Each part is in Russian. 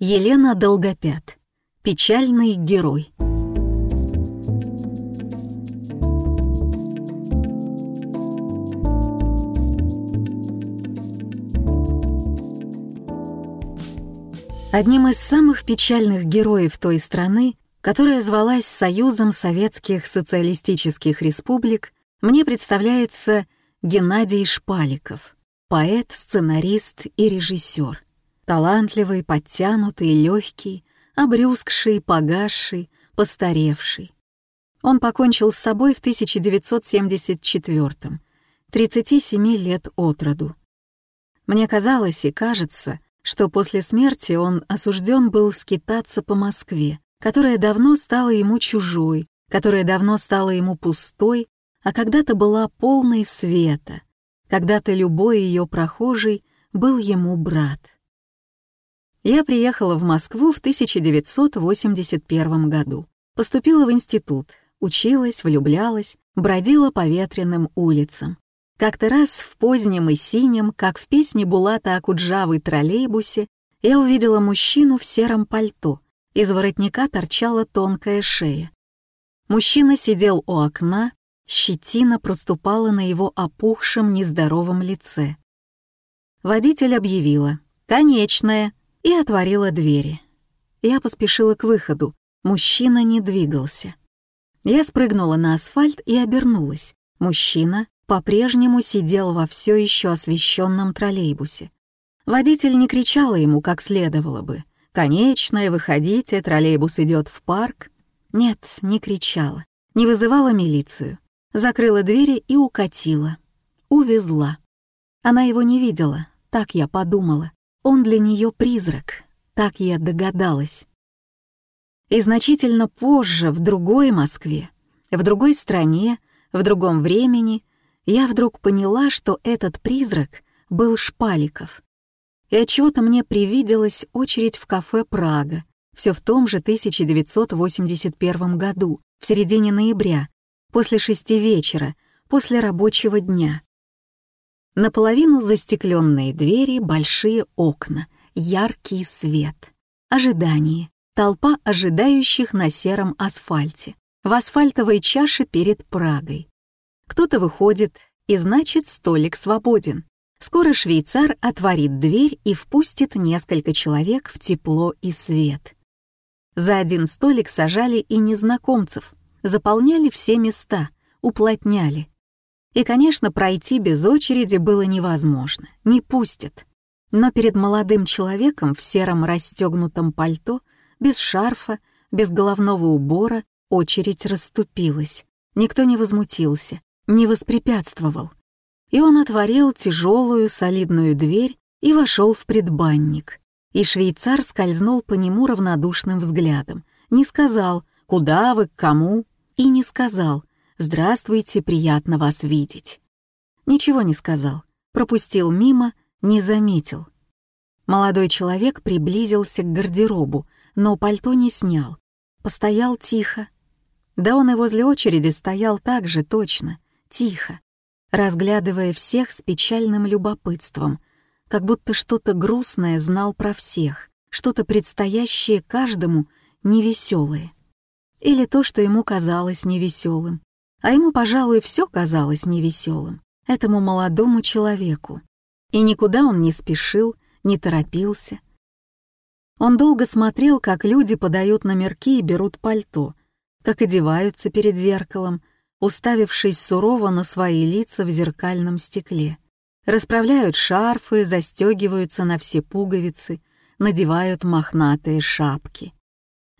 Елена Долгопят. Печальный герой. Одним из самых печальных героев той страны, которая звалась Союзом Советских Социалистических Республик, мне представляется Геннадий Шпаликов, поэт, сценарист и режиссер. Талантливый, подтянутый, легкий, обрюзгший, погасший, постаревший. Он покончил с собой в 1974 37 лет от роду. Мне казалось и кажется, что после смерти он осужден был скитаться по Москве, которая давно стала ему чужой, которая давно стала ему пустой, а когда-то была полной света, когда-то любой ее прохожий был ему брат. Я приехала в Москву в 1981 году. Поступила в институт, училась, влюблялась, бродила по ветреным улицам. Как-то раз в позднем и синем, как в песне Булата Акуджавы троллейбусе, я увидела мужчину в сером пальто. Из воротника торчала тонкая шея. Мужчина сидел у окна, щетина проступала на его опухшем нездоровом лице. Водитель объявила «Конечная» и отворила двери. Я поспешила к выходу. Мужчина не двигался. Я спрыгнула на асфальт и обернулась. Мужчина по-прежнему сидел во все еще освещенном троллейбусе. Водитель не кричала ему, как следовало бы. «Конечная, выходите, троллейбус идет в парк». Нет, не кричала, не вызывала милицию. Закрыла двери и укатила. Увезла. Она его не видела, так я подумала. Он для нее призрак, так я догадалась. И значительно позже, в другой Москве, в другой стране, в другом времени, я вдруг поняла, что этот призрак был Шпаликов. И от чего то мне привиделась очередь в кафе «Прага», все в том же 1981 году, в середине ноября, после шести вечера, после рабочего дня. Наполовину застекленные двери, большие окна, яркий свет. Ожидание. Толпа ожидающих на сером асфальте. В асфальтовой чаше перед Прагой. Кто-то выходит, и значит столик свободен. Скоро швейцар отворит дверь и впустит несколько человек в тепло и свет. За один столик сажали и незнакомцев, заполняли все места, уплотняли. И, конечно, пройти без очереди было невозможно, не пустят. Но перед молодым человеком в сером расстегнутом пальто, без шарфа, без головного убора, очередь расступилась. Никто не возмутился, не воспрепятствовал. И он отворил тяжелую солидную дверь и вошел в предбанник. И швейцар скользнул по нему равнодушным взглядом, не сказал «Куда вы, к кому?» и не сказал «Здравствуйте, приятно вас видеть». Ничего не сказал, пропустил мимо, не заметил. Молодой человек приблизился к гардеробу, но пальто не снял. Постоял тихо. Да он и возле очереди стоял так же точно, тихо, разглядывая всех с печальным любопытством, как будто что-то грустное знал про всех, что-то предстоящее каждому невеселое. Или то, что ему казалось невеселым. А ему, пожалуй, все казалось невеселым, этому молодому человеку. И никуда он не спешил, не торопился. Он долго смотрел, как люди подают номерки и берут пальто, как одеваются перед зеркалом, уставившись сурово на свои лица в зеркальном стекле. Расправляют шарфы, застегиваются на все пуговицы, надевают мохнатые шапки.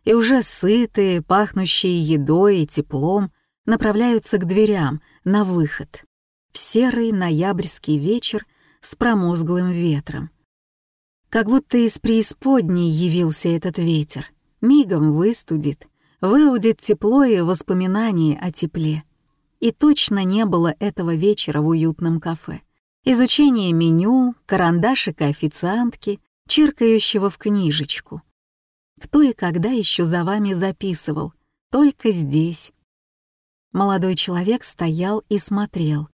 И уже сытые, пахнущие едой и теплом, направляются к дверям, на выход. В серый ноябрьский вечер с промозглым ветром. Как будто из преисподней явился этот ветер. Мигом выстудит, выудит тепло и воспоминания о тепле. И точно не было этого вечера в уютном кафе. Изучение меню, карандашика официантки, чиркающего в книжечку. Кто и когда еще за вами записывал? Только здесь, Молодой человек стоял и смотрел.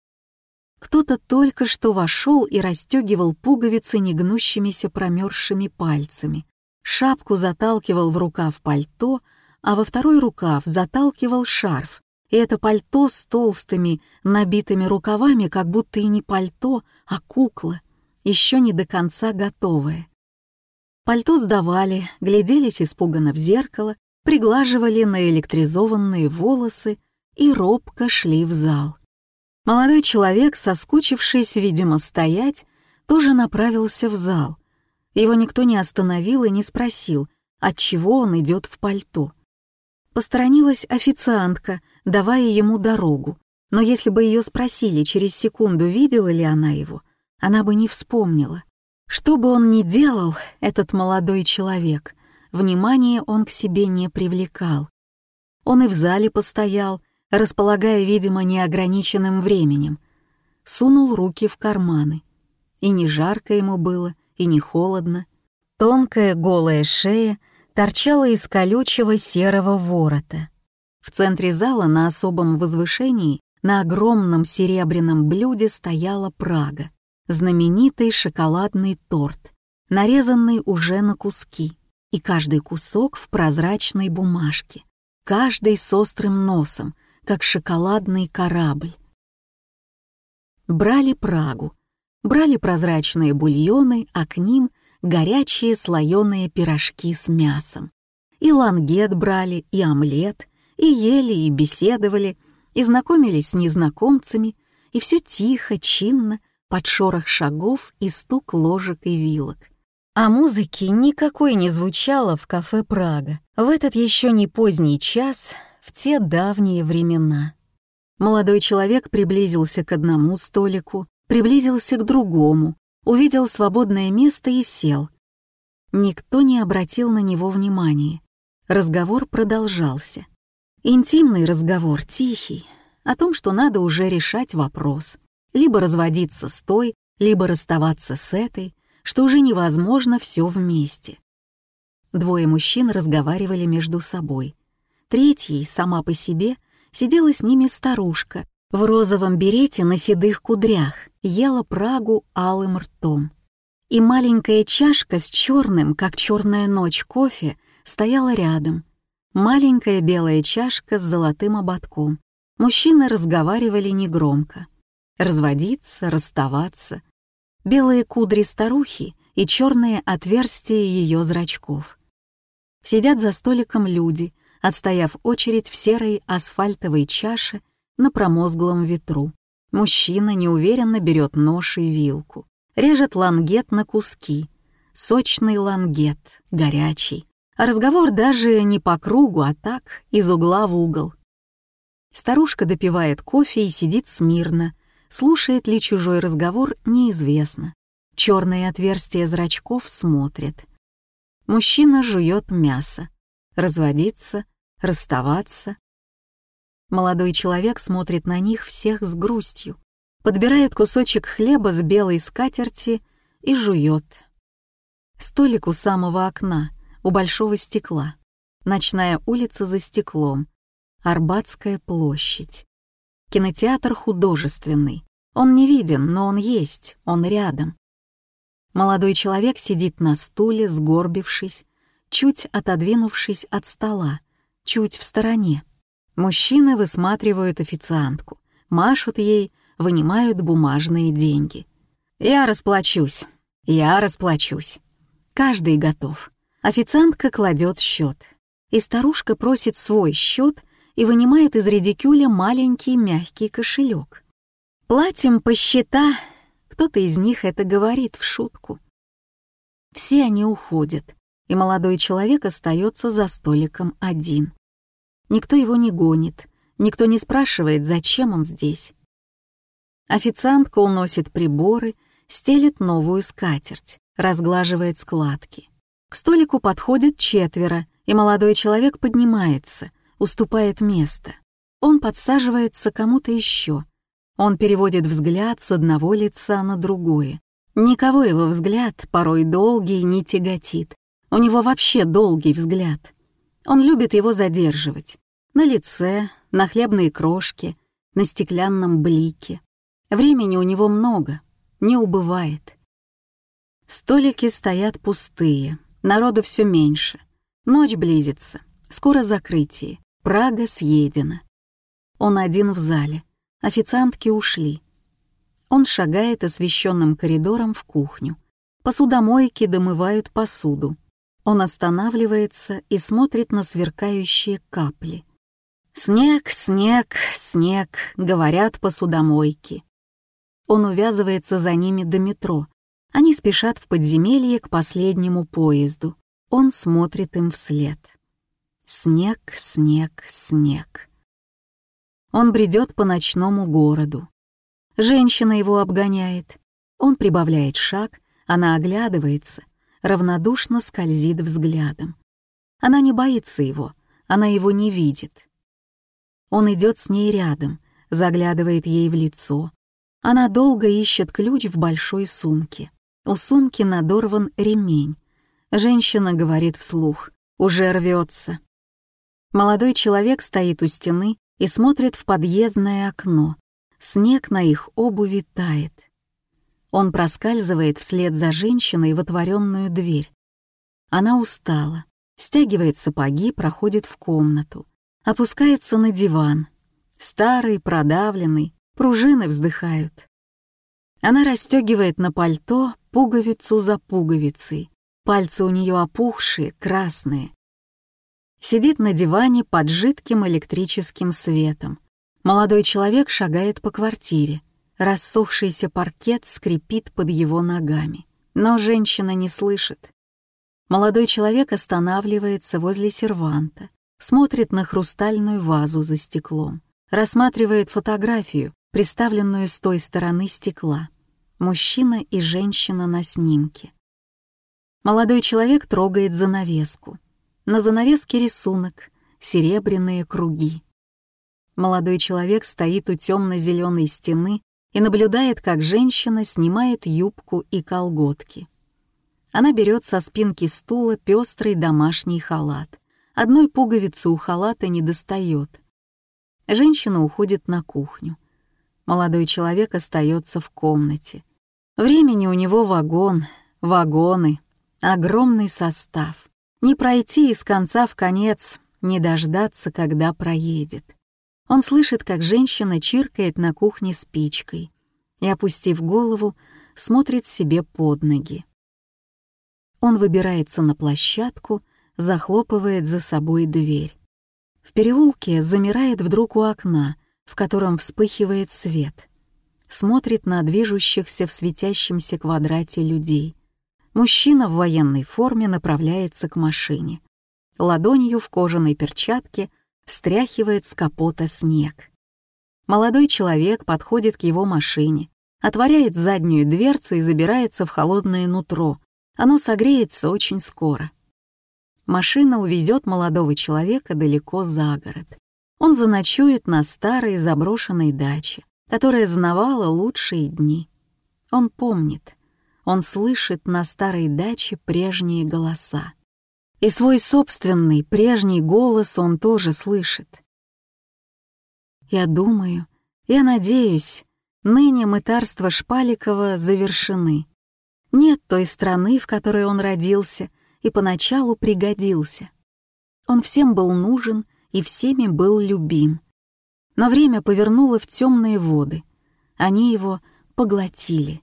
Кто-то только что вошел и расстегивал пуговицы негнущимися промерзшими пальцами. Шапку заталкивал в рукав пальто, а во второй рукав заталкивал шарф, и это пальто с толстыми, набитыми рукавами, как будто и не пальто, а кукла, еще не до конца готовая. Пальто сдавали, гляделись испуганно в зеркало, приглаживали наэлектризованные волосы и робко шли в зал. Молодой человек, соскучившись, видимо, стоять, тоже направился в зал. Его никто не остановил и не спросил, отчего он идет в пальто. Посторонилась официантка, давая ему дорогу, но если бы ее спросили через секунду, видела ли она его, она бы не вспомнила. Что бы он ни делал, этот молодой человек, внимание он к себе не привлекал. Он и в зале постоял, располагая, видимо, неограниченным временем. Сунул руки в карманы. И не жарко ему было, и не холодно. Тонкая голая шея торчала из колючего серого ворота. В центре зала на особом возвышении на огромном серебряном блюде стояла Прага, знаменитый шоколадный торт, нарезанный уже на куски, и каждый кусок в прозрачной бумажке, каждый с острым носом, как шоколадный корабль. Брали Прагу, брали прозрачные бульоны, а к ним горячие слоеные пирожки с мясом. И лангет брали, и омлет, и ели, и беседовали, и знакомились с незнакомцами, и все тихо, чинно, под шорох шагов и стук ложек и вилок. А музыки никакой не звучало в кафе «Прага» в этот еще не поздний час, в те давние времена. Молодой человек приблизился к одному столику, приблизился к другому, увидел свободное место и сел. Никто не обратил на него внимания. Разговор продолжался. Интимный разговор, тихий, о том, что надо уже решать вопрос. Либо разводиться с той, либо расставаться с этой, что уже невозможно все вместе. Двое мужчин разговаривали между собой. Третий, сама по себе, сидела с ними старушка, в розовом берете на седых кудрях, ела прагу алым ртом. И маленькая чашка с черным, как черная ночь, кофе стояла рядом. Маленькая белая чашка с золотым ободком. Мужчины разговаривали негромко. Разводиться, расставаться. Белые кудри старухи и черные отверстия ее зрачков. Сидят за столиком люди, отстояв очередь в серой асфальтовой чаше на промозглом ветру. Мужчина неуверенно берет нож и вилку, режет лангет на куски. Сочный лангет, горячий. А разговор даже не по кругу, а так, из угла в угол. Старушка допивает кофе и сидит смирно. Слушает ли чужой разговор, неизвестно. Черные отверстия зрачков смотрят. Мужчина жует мясо. Разводиться, расставаться, Молодой человек смотрит на них всех с грустью, подбирает кусочек хлеба с белой скатерти и жует. Столик у самого окна, у большого стекла. Ночная улица за стеклом. Арбатская площадь. Кинотеатр художественный. Он не виден, но он есть, он рядом. Молодой человек сидит на стуле, сгорбившись, чуть отодвинувшись от стола, чуть в стороне. Мужчины высматривают официантку, машут ей, вынимают бумажные деньги. «Я расплачусь, я расплачусь». Каждый готов. Официантка кладет счет, и старушка просит свой счет и вынимает из редикюля маленький мягкий кошелек. «Платим по счета», кто-то из них это говорит в шутку. Все они уходят, и молодой человек остается за столиком один. Никто его не гонит, никто не спрашивает, зачем он здесь. Официантка уносит приборы, стелит новую скатерть, разглаживает складки. К столику подходит четверо, и молодой человек поднимается, уступает место. Он подсаживается кому-то еще. Он переводит взгляд с одного лица на другое. Никого его взгляд, порой долгий, не тяготит. У него вообще долгий взгляд. Он любит его задерживать. На лице, на хлебной крошке, на стеклянном блике. Времени у него много, не убывает. Столики стоят пустые, Народу все меньше. Ночь близится. Скоро закрытие. Прага съедена. Он один в зале. Официантки ушли. Он шагает освещенным коридором в кухню. Посудомойки домывают посуду. Он останавливается и смотрит на сверкающие капли. «Снег, снег, снег», — говорят посудомойки. Он увязывается за ними до метро. Они спешат в подземелье к последнему поезду. Он смотрит им вслед. Снег, снег, снег. Он бредет по ночному городу. Женщина его обгоняет. Он прибавляет шаг, она оглядывается, равнодушно скользит взглядом. Она не боится его, она его не видит. Он идет с ней рядом, заглядывает ей в лицо. Она долго ищет ключ в большой сумке. У сумки надорван ремень. Женщина говорит вслух, уже рвется. Молодой человек стоит у стены и смотрит в подъездное окно. Снег на их обуви тает. Он проскальзывает вслед за женщиной в отворенную дверь. Она устала, стягивает сапоги, проходит в комнату, опускается на диван. Старый, продавленный, пружины вздыхают. Она расстегивает на пальто пуговицу за пуговицей. Пальцы у нее опухшие, красные. Сидит на диване под жидким электрическим светом. Молодой человек шагает по квартире. Рассохшийся паркет скрипит под его ногами. Но женщина не слышит. Молодой человек останавливается возле серванта, смотрит на хрустальную вазу за стеклом, рассматривает фотографию, приставленную с той стороны стекла. Мужчина и женщина на снимке. Молодой человек трогает занавеску. На занавеске рисунок, серебряные круги. Молодой человек стоит у темно-зеленой стены и наблюдает, как женщина снимает юбку и колготки. Она берет со спинки стула пестрый домашний халат. Одной пуговицы у халата не достает. Женщина уходит на кухню. Молодой человек остается в комнате. Времени у него вагон, вагоны, огромный состав. Не пройти из конца в конец, не дождаться, когда проедет. Он слышит, как женщина чиркает на кухне спичкой и, опустив голову, смотрит себе под ноги. Он выбирается на площадку, захлопывает за собой дверь. В переулке замирает вдруг у окна, в котором вспыхивает свет. Смотрит на движущихся в светящемся квадрате людей. Мужчина в военной форме направляется к машине. Ладонью в кожаной перчатке — стряхивает с капота снег. Молодой человек подходит к его машине, отворяет заднюю дверцу и забирается в холодное нутро. Оно согреется очень скоро. Машина увезет молодого человека далеко за город. Он заночует на старой заброшенной даче, которая знавала лучшие дни. Он помнит, он слышит на старой даче прежние голоса. И свой собственный, прежний голос он тоже слышит. Я думаю, я надеюсь, ныне мытарства Шпаликова завершены. Нет той страны, в которой он родился и поначалу пригодился. Он всем был нужен и всеми был любим. Но время повернуло в темные воды. Они его поглотили.